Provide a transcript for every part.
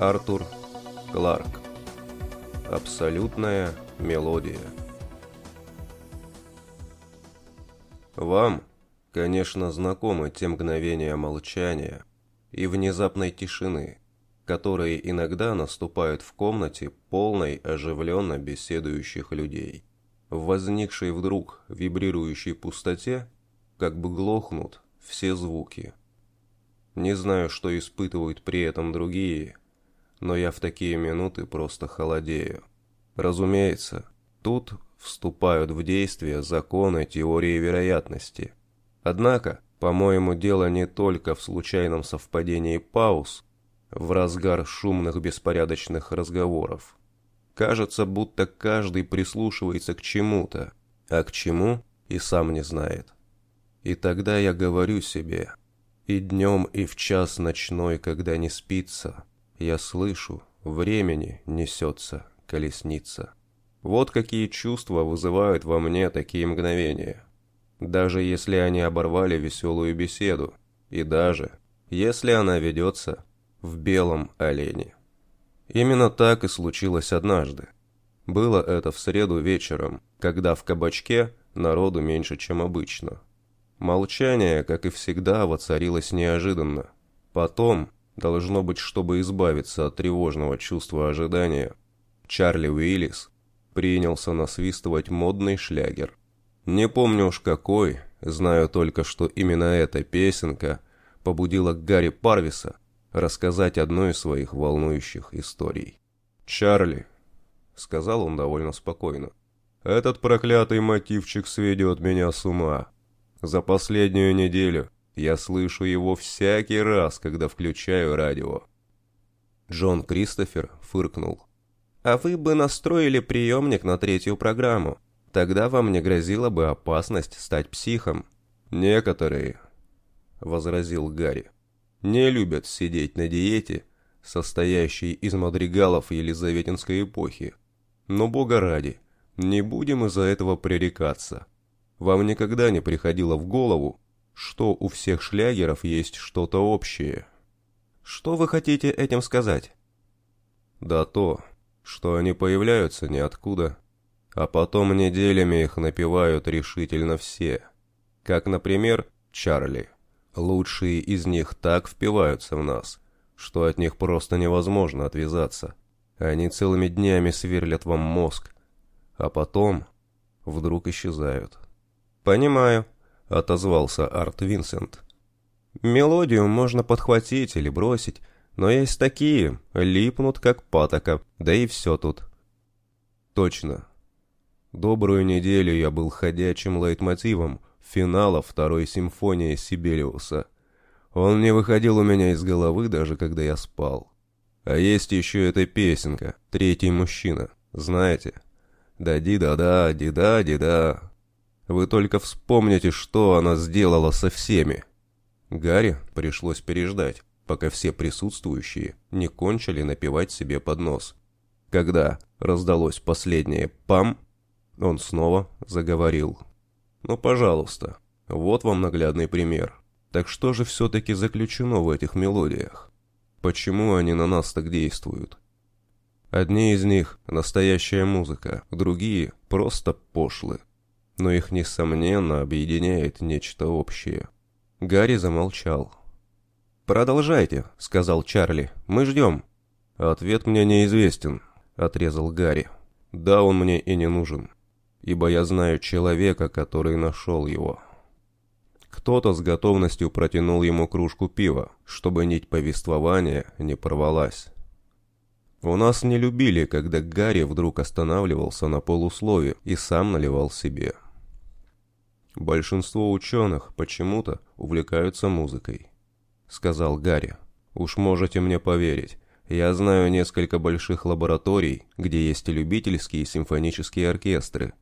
Артур Кларк. Абсолютная мелодия. Вам, конечно, знакомы те мгновения молчания и внезапной тишины, которые иногда наступают в комнате полной оживленно беседующих людей. В возникшей вдруг вибрирующей пустоте как бы глохнут все звуки. Не знаю, что испытывают при этом другие, но я в такие минуты просто холодею. Разумеется, тут вступают в действие законы теории вероятности. Однако, по-моему, дело не только в случайном совпадении пауз, в разгар шумных беспорядочных разговоров. Кажется, будто каждый прислушивается к чему-то, а к чему и сам не знает. И тогда я говорю себе, и днем, и в час ночной, когда не спится, я слышу, времени несется колесница. Вот какие чувства вызывают во мне такие мгновения. Даже если они оборвали веселую беседу, и даже если она ведется в белом олене. Именно так и случилось однажды. Было это в среду вечером, когда в кабачке народу меньше, чем обычно. Молчание, как и всегда, воцарилось неожиданно. Потом, должно быть, чтобы избавиться от тревожного чувства ожидания, Чарли Уиллис принялся насвистывать модный шлягер. Не помню уж какой, знаю только, что именно эта песенка побудила Гарри Парвиса рассказать одну из своих волнующих историй. «Чарли», — сказал он довольно спокойно, — «этот проклятый мотивчик сведет меня с ума. За последнюю неделю я слышу его всякий раз, когда включаю радио. Джон Кристофер фыркнул. «А вы бы настроили приемник на третью программу. Тогда вам не грозила бы опасность стать психом». «Некоторые», — возразил Гарри, — «не любят сидеть на диете, состоящей из мадригалов Елизаветинской эпохи. Но, бога ради, не будем из-за этого пререкаться. Вам никогда не приходило в голову, что у всех шлягеров есть что-то общее? Что вы хотите этим сказать? Да то, что они появляются ниоткуда, а потом неделями их напевают решительно все. Как, например, Чарли. Лучшие из них так впиваются в нас, что от них просто невозможно отвязаться. Они целыми днями сверлят вам мозг, а потом вдруг исчезают. «Понимаю», — отозвался Арт Винсент. «Мелодию можно подхватить или бросить, но есть такие, липнут как патока, да и все тут». «Точно. Добрую неделю я был ходячим лейтмотивом финала второй симфонии Сибелиуса. Он не выходил у меня из головы, даже когда я спал. А есть еще эта песенка «Третий мужчина», знаете? Да-ди-да-да, ди-да-ди-да, вы только вспомните, что она сделала со всеми. Гарри пришлось переждать, пока все присутствующие не кончили напевать себе под нос. Когда раздалось последнее «пам», он снова заговорил. «Ну, пожалуйста, вот вам наглядный пример. Так что же все-таки заключено в этих мелодиях? Почему они на нас так действуют? Одни из них – настоящая музыка, другие – просто пошлы но их, несомненно, объединяет нечто общее. Гарри замолчал. «Продолжайте», — сказал Чарли. «Мы ждем». «Ответ мне неизвестен», — отрезал Гарри. «Да, он мне и не нужен, ибо я знаю человека, который нашел его». Кто-то с готовностью протянул ему кружку пива, чтобы нить повествования не порвалась. У нас не любили, когда Гарри вдруг останавливался на полуслове и сам наливал себе. «Большинство ученых почему-то увлекаются музыкой», — сказал Гарри. «Уж можете мне поверить, я знаю несколько больших лабораторий, где есть любительские симфонические оркестры.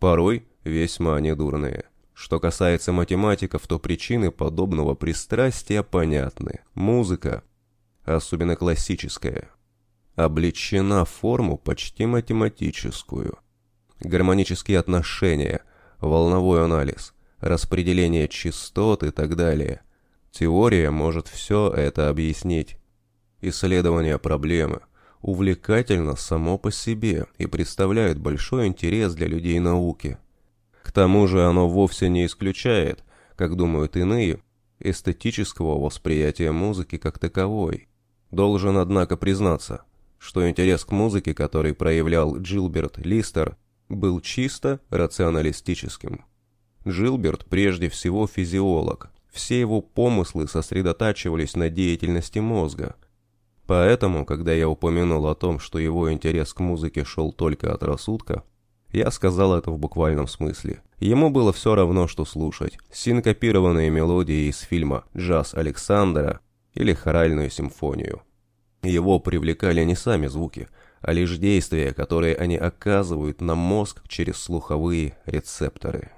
Порой весьма недурные. Что касается математиков, то причины подобного пристрастия понятны. Музыка, особенно классическая, облечена в форму почти математическую. Гармонические отношения, волновой анализ, распределение частот и так далее. Теория может все это объяснить. Исследование проблемы увлекательно само по себе и представляет большой интерес для людей науки. К тому же оно вовсе не исключает, как думают иные, эстетического восприятия музыки как таковой. Должен, однако, признаться, что интерес к музыке, который проявлял Джилберт Листер, был чисто рационалистическим. Джилберт прежде всего физиолог, все его помыслы сосредотачивались на деятельности мозга. Поэтому, когда я упомянул о том, что его интерес к музыке шел только от рассудка, я сказал это в буквальном смысле. Ему было все равно, что слушать. Синкопированные мелодии из фильма «Джаз Александра» или хоральную симфонию. Его привлекали не сами звуки, а лишь действия, которые они оказывают на мозг через слуховые рецепторы.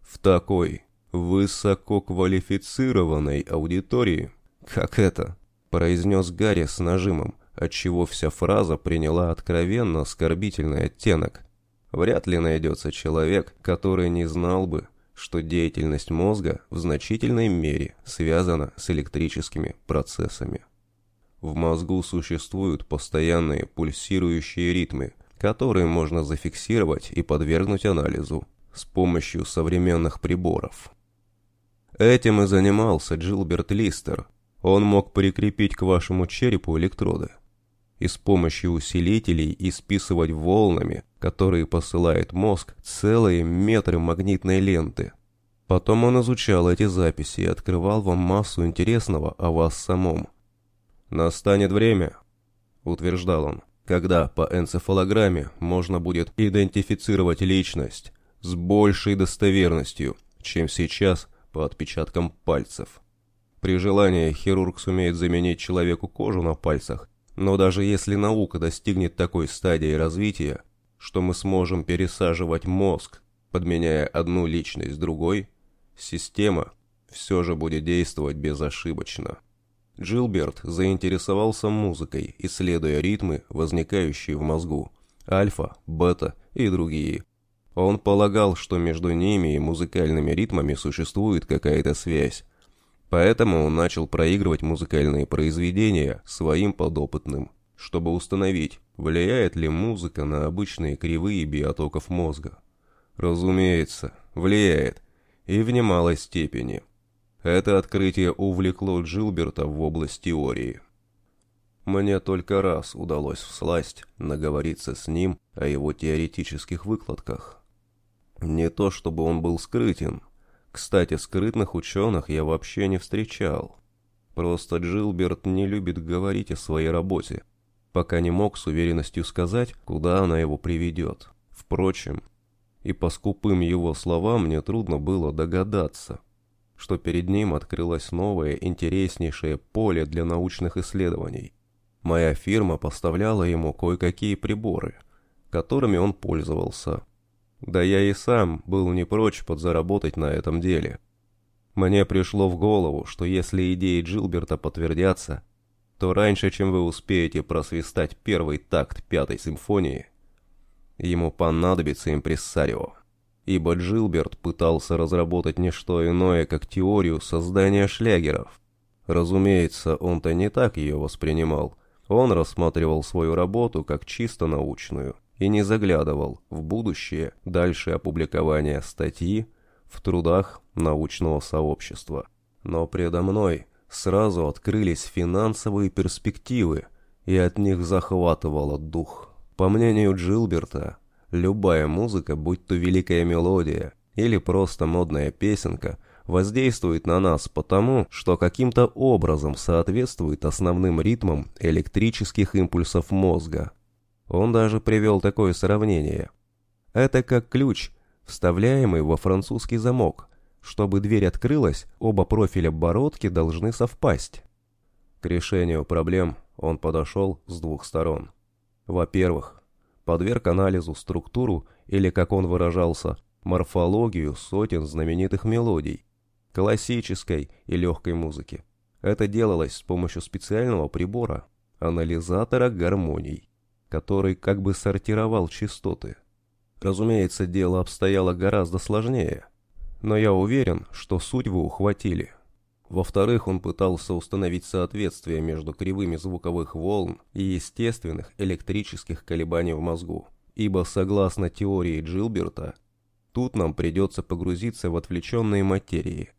В такой высококвалифицированной аудитории, как это, произнес Гарри с нажимом, отчего вся фраза приняла откровенно оскорбительный оттенок. Вряд ли найдется человек, который не знал бы, что деятельность мозга в значительной мере связана с электрическими процессами. В мозгу существуют постоянные пульсирующие ритмы, которые можно зафиксировать и подвергнуть анализу с помощью современных приборов. Этим и занимался Джилберт Листер. Он мог прикрепить к вашему черепу электроды и с помощью усилителей исписывать волнами, которые посылает мозг, целые метры магнитной ленты. Потом он изучал эти записи и открывал вам массу интересного о вас самом. «Настанет время», — утверждал он, «когда по энцефалограмме можно будет идентифицировать личность с большей достоверностью, чем сейчас по отпечаткам пальцев. При желании хирург сумеет заменить человеку кожу на пальцах, но даже если наука достигнет такой стадии развития, что мы сможем пересаживать мозг, подменяя одну личность другой, система все же будет действовать безошибочно. Джилберт заинтересовался музыкой, исследуя ритмы, возникающие в мозгу, альфа, бета и другие, он полагал, что между ними и музыкальными ритмами существует какая-то связь. Поэтому он начал проигрывать музыкальные произведения своим подопытным, чтобы установить, влияет ли музыка на обычные кривые биотоков мозга. Разумеется, влияет, и в немалой степени. Это открытие увлекло Джилберта в область теории. Мне только раз удалось всласть наговориться с ним о его теоретических выкладках. Не то чтобы он был скрытен. Кстати, скрытных ученых я вообще не встречал. Просто Джилберт не любит говорить о своей работе, пока не мог с уверенностью сказать, куда она его приведет. Впрочем, и по скупым его словам мне трудно было догадаться, что перед ним открылось новое, интереснейшее поле для научных исследований. Моя фирма поставляла ему кое-какие приборы, которыми он пользовался, да я и сам был не прочь подзаработать на этом деле. Мне пришло в голову, что если идеи Джилберта подтвердятся, то раньше, чем вы успеете просвистать первый такт пятой симфонии, ему понадобится импрессарио. Ибо Джилберт пытался разработать не что иное, как теорию создания шлягеров. Разумеется, он-то не так ее воспринимал. Он рассматривал свою работу как чисто научную – и не заглядывал в будущее дальше опубликования статьи в трудах научного сообщества. Но предо мной сразу открылись финансовые перспективы, и от них захватывало дух. По мнению Джилберта, любая музыка, будь то великая мелодия или просто модная песенка, воздействует на нас потому, что каким-то образом соответствует основным ритмам электрических импульсов мозга – он даже привел такое сравнение. Это как ключ, вставляемый во французский замок. Чтобы дверь открылась, оба профиля бородки должны совпасть. К решению проблем он подошел с двух сторон. Во-первых, подверг анализу структуру или, как он выражался, морфологию сотен знаменитых мелодий, классической и легкой музыки. Это делалось с помощью специального прибора, анализатора гармоний который как бы сортировал частоты. Разумеется, дело обстояло гораздо сложнее, но я уверен, что суть вы ухватили. Во-вторых, он пытался установить соответствие между кривыми звуковых волн и естественных электрических колебаний в мозгу. Ибо, согласно теории Джилберта, тут нам придется погрузиться в отвлеченные материи.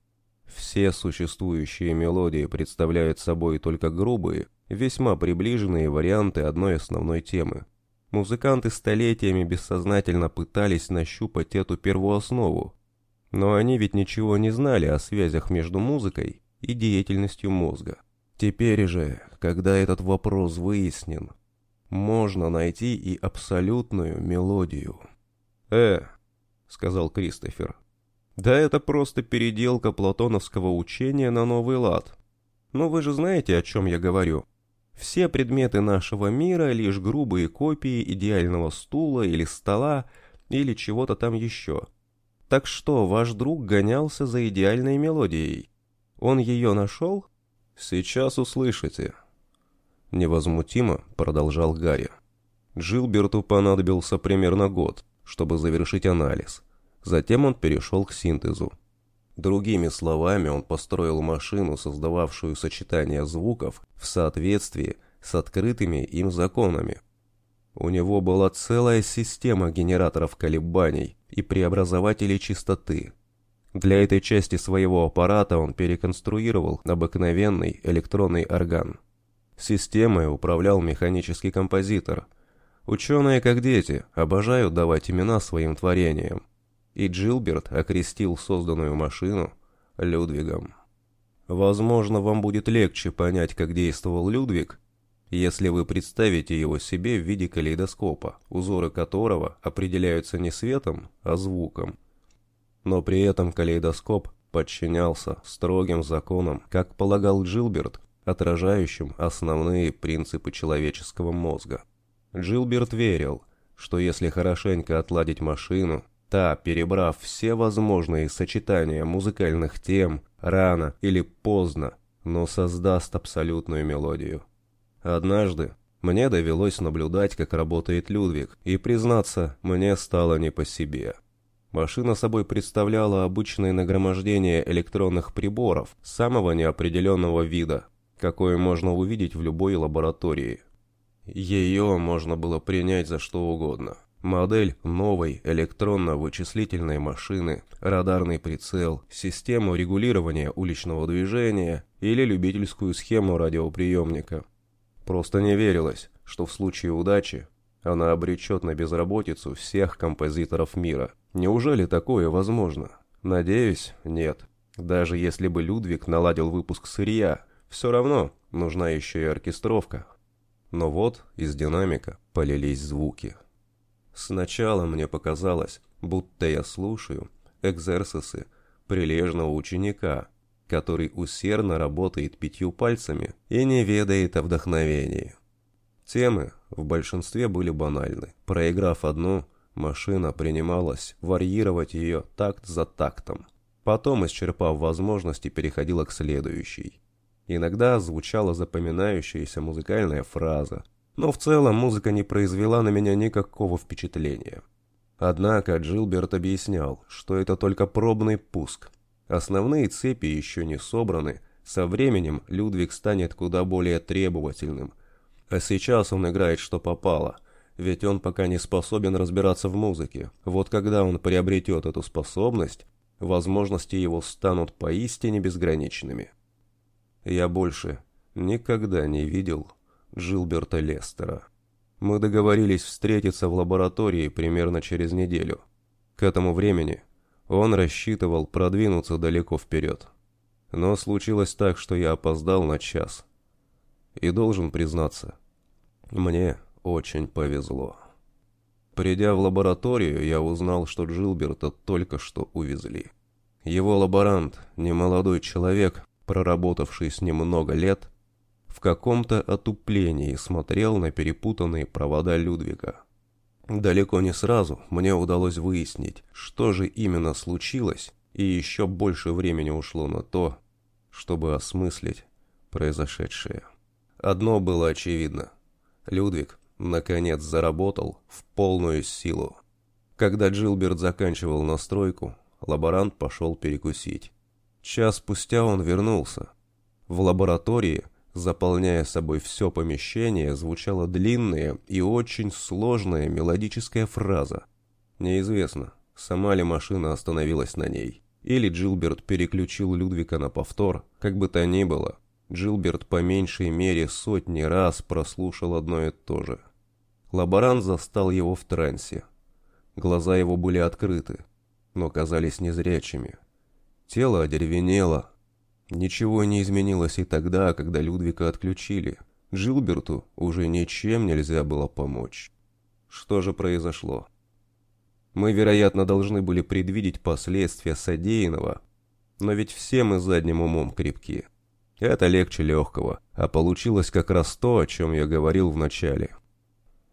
Все существующие мелодии представляют собой только грубые, весьма приближенные варианты одной основной темы. Музыканты столетиями бессознательно пытались нащупать эту первооснову, но они ведь ничего не знали о связях между музыкой и деятельностью мозга. Теперь же, когда этот вопрос выяснен, можно найти и абсолютную мелодию. «Э», — сказал Кристофер, — «да это просто переделка платоновского учения на новый лад. Но вы же знаете, о чем я говорю. Все предметы нашего мира — лишь грубые копии идеального стула или стола или чего-то там еще». Так что, ваш друг гонялся за идеальной мелодией? Он ее нашел? Сейчас услышите. Невозмутимо продолжал Гарри. Джилберту понадобился примерно год, чтобы завершить анализ. Затем он перешел к синтезу. Другими словами, он построил машину, создававшую сочетание звуков в соответствии с открытыми им законами. У него была целая система генераторов колебаний, и преобразователей частоты. Для этой части своего аппарата он переконструировал обыкновенный электронный орган. Системой управлял механический композитор. Ученые, как дети, обожают давать имена своим творениям. И Джилберт окрестил созданную машину Людвигом. Возможно, вам будет легче понять, как действовал Людвиг, если вы представите его себе в виде калейдоскопа, узоры которого определяются не светом, а звуком. Но при этом калейдоскоп подчинялся строгим законам, как полагал Джилберт, отражающим основные принципы человеческого мозга. Джилберт верил, что если хорошенько отладить машину, та, перебрав все возможные сочетания музыкальных тем, рано или поздно, но создаст абсолютную мелодию. Однажды мне довелось наблюдать, как работает Людвиг, и, признаться, мне стало не по себе. Машина собой представляла обычное нагромождение электронных приборов самого неопределенного вида, какое можно увидеть в любой лаборатории. Ее можно было принять за что угодно. Модель новой электронно-вычислительной машины, радарный прицел, систему регулирования уличного движения или любительскую схему радиоприемника. Просто не верилось, что в случае удачи она обречет на безработицу всех композиторов мира. Неужели такое возможно? Надеюсь, нет. Даже если бы Людвиг наладил выпуск сырья, все равно нужна еще и оркестровка. Но вот из динамика полились звуки. Сначала мне показалось, будто я слушаю экзерсисы прилежного ученика, который усердно работает пятью пальцами и не ведает о вдохновении. Темы в большинстве были банальны. Проиграв одну, машина принималась варьировать ее такт за тактом. Потом, исчерпав возможности, переходила к следующей. Иногда звучала запоминающаяся музыкальная фраза, но в целом музыка не произвела на меня никакого впечатления. Однако Джилберт объяснял, что это только пробный пуск – Основные цепи еще не собраны, со временем Людвиг станет куда более требовательным. А сейчас он играет что попало, ведь он пока не способен разбираться в музыке. Вот когда он приобретет эту способность, возможности его станут поистине безграничными. Я больше никогда не видел Джилберта Лестера. Мы договорились встретиться в лаборатории примерно через неделю. К этому времени он рассчитывал продвинуться далеко вперед. Но случилось так, что я опоздал на час. И должен признаться, мне очень повезло. Придя в лабораторию, я узнал, что Джилберта только что увезли. Его лаборант, немолодой человек, проработавший с ним много лет, в каком-то отуплении смотрел на перепутанные провода Людвига. Далеко не сразу мне удалось выяснить, что же именно случилось, и еще больше времени ушло на то, чтобы осмыслить произошедшее. Одно было очевидно. Людвиг, наконец, заработал в полную силу. Когда Джилберт заканчивал настройку, лаборант пошел перекусить. Час спустя он вернулся. В лаборатории, заполняя собой все помещение, звучала длинная и очень сложная мелодическая фраза. Неизвестно, сама ли машина остановилась на ней, или Джилберт переключил Людвика на повтор, как бы то ни было. Джилберт по меньшей мере сотни раз прослушал одно и то же. Лаборант застал его в трансе. Глаза его были открыты, но казались незрячими. Тело одеревенело. Ничего не изменилось и тогда, когда Людвика отключили. Джилберту уже ничем нельзя было помочь. Что же произошло? Мы, вероятно, должны были предвидеть последствия содеянного, но ведь все мы задним умом крепки. Это легче легкого, а получилось как раз то, о чем я говорил в начале.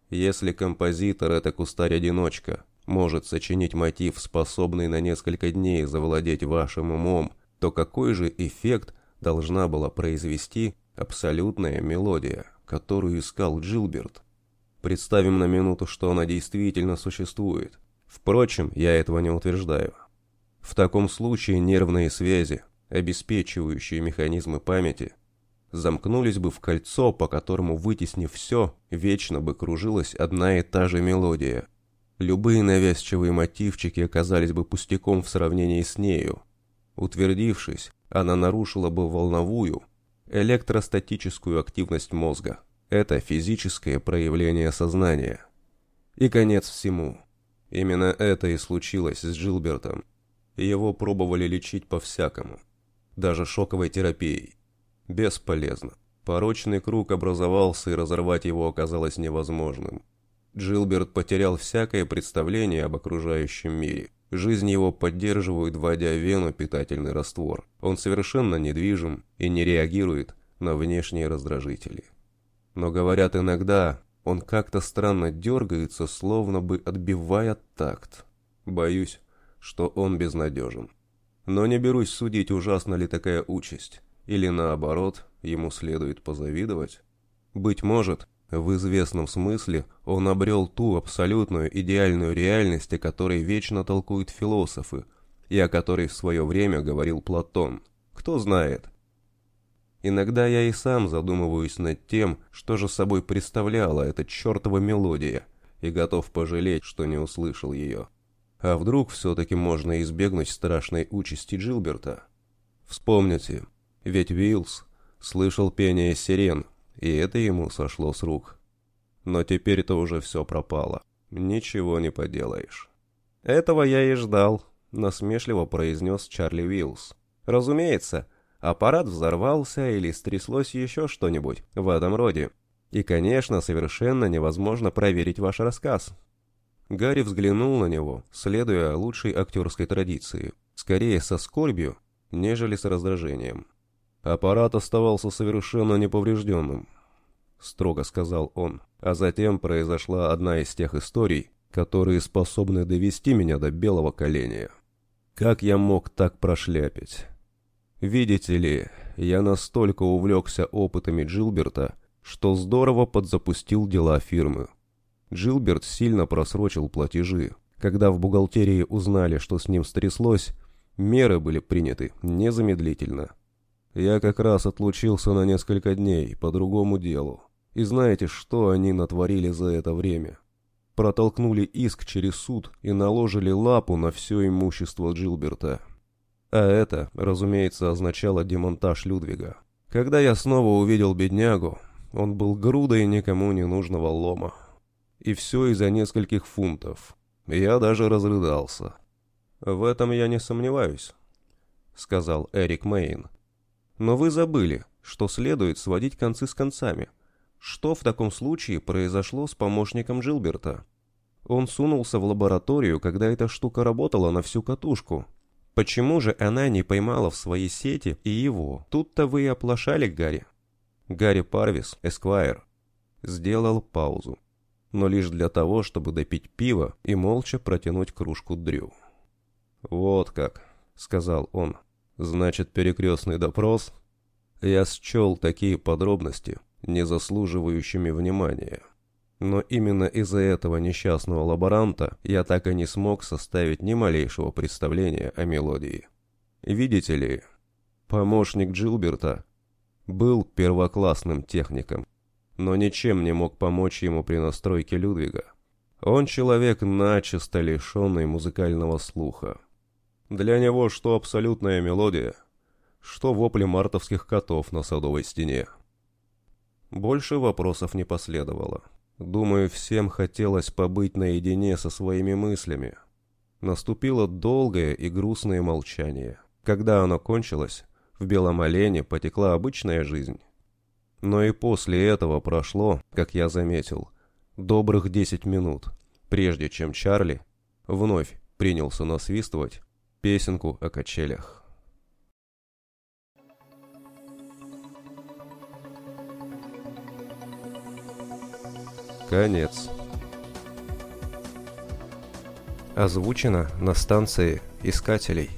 Если композитор – это кустарь-одиночка, может сочинить мотив, способный на несколько дней завладеть вашим умом, то какой же эффект должна была произвести абсолютная мелодия, которую искал Джилберт? Представим на минуту, что она действительно существует. Впрочем, я этого не утверждаю. В таком случае нервные связи, обеспечивающие механизмы памяти, замкнулись бы в кольцо, по которому, вытеснив все, вечно бы кружилась одна и та же мелодия – Любые навязчивые мотивчики оказались бы пустяком в сравнении с нею. Утвердившись, она нарушила бы волновую, электростатическую активность мозга. Это физическое проявление сознания. И конец всему. Именно это и случилось с Джилбертом. Его пробовали лечить по-всякому. Даже шоковой терапией. Бесполезно. Порочный круг образовался, и разорвать его оказалось невозможным. Джилберт потерял всякое представление об окружающем мире. Жизнь его поддерживает, вводя в вену питательный раствор. Он совершенно недвижим и не реагирует на внешние раздражители. Но говорят иногда, он как-то странно дергается, словно бы отбивая такт. Боюсь, что он безнадежен. Но не берусь судить, ужасна ли такая участь. Или наоборот, ему следует позавидовать. Быть может, в известном смысле он обрел ту абсолютную идеальную реальность, о которой вечно толкуют философы, и о которой в свое время говорил Платон. Кто знает. Иногда я и сам задумываюсь над тем, что же собой представляла эта чертова мелодия, и готов пожалеть, что не услышал ее. А вдруг все-таки можно избегнуть страшной участи Джилберта? Вспомните, ведь Вилс слышал пение сирен, и это ему сошло с рук. Но теперь-то уже все пропало. Ничего не поделаешь. «Этого я и ждал», — насмешливо произнес Чарли Уиллс. «Разумеется, аппарат взорвался или стряслось еще что-нибудь в этом роде. И, конечно, совершенно невозможно проверить ваш рассказ». Гарри взглянул на него, следуя лучшей актерской традиции, скорее со скорбью, нежели с раздражением. Аппарат оставался совершенно неповрежденным, строго сказал он. А затем произошла одна из тех историй, которые способны довести меня до белого коленя. Как я мог так прошляпить? Видите ли, я настолько увлекся опытами Джилберта, что здорово подзапустил дела фирмы. Джилберт сильно просрочил платежи. Когда в бухгалтерии узнали, что с ним стряслось, меры были приняты незамедлительно. Я как раз отлучился на несколько дней по другому делу. И знаете, что они натворили за это время? Протолкнули иск через суд и наложили лапу на все имущество Джилберта. А это, разумеется, означало демонтаж Людвига. Когда я снова увидел беднягу, он был грудой никому не нужного лома. И все из-за нескольких фунтов. Я даже разрыдался. «В этом я не сомневаюсь», — сказал Эрик Мейн. Но вы забыли, что следует сводить концы с концами. Что в таком случае произошло с помощником Джилберта? Он сунулся в лабораторию, когда эта штука работала на всю катушку. Почему же она не поймала в своей сети и его? Тут-то вы и оплошали, Гарри. Гарри Парвис, Эсквайр, сделал паузу, но лишь для того, чтобы допить пиво и молча протянуть кружку Дрю. «Вот как», — сказал он, Значит, перекрестный допрос? Я счел такие подробности, не заслуживающими внимания. Но именно из-за этого несчастного лаборанта я так и не смог составить ни малейшего представления о мелодии. Видите ли, Помощник Джилберта был первоклассным техником, но ничем не мог помочь ему при настройке Людвига. Он человек начисто лишенный музыкального слуха. Для него что абсолютная мелодия, что вопли мартовских котов на садовой стене. Больше вопросов не последовало. Думаю, всем хотелось побыть наедине со своими мыслями. Наступило долгое и грустное молчание. Когда оно кончилось, в Белом Олене потекла обычная жизнь. Но и после этого прошло, как я заметил, добрых десять минут, прежде чем Чарли вновь принялся насвистывать песенку о качелях. Конец. Озвучено на станции искателей.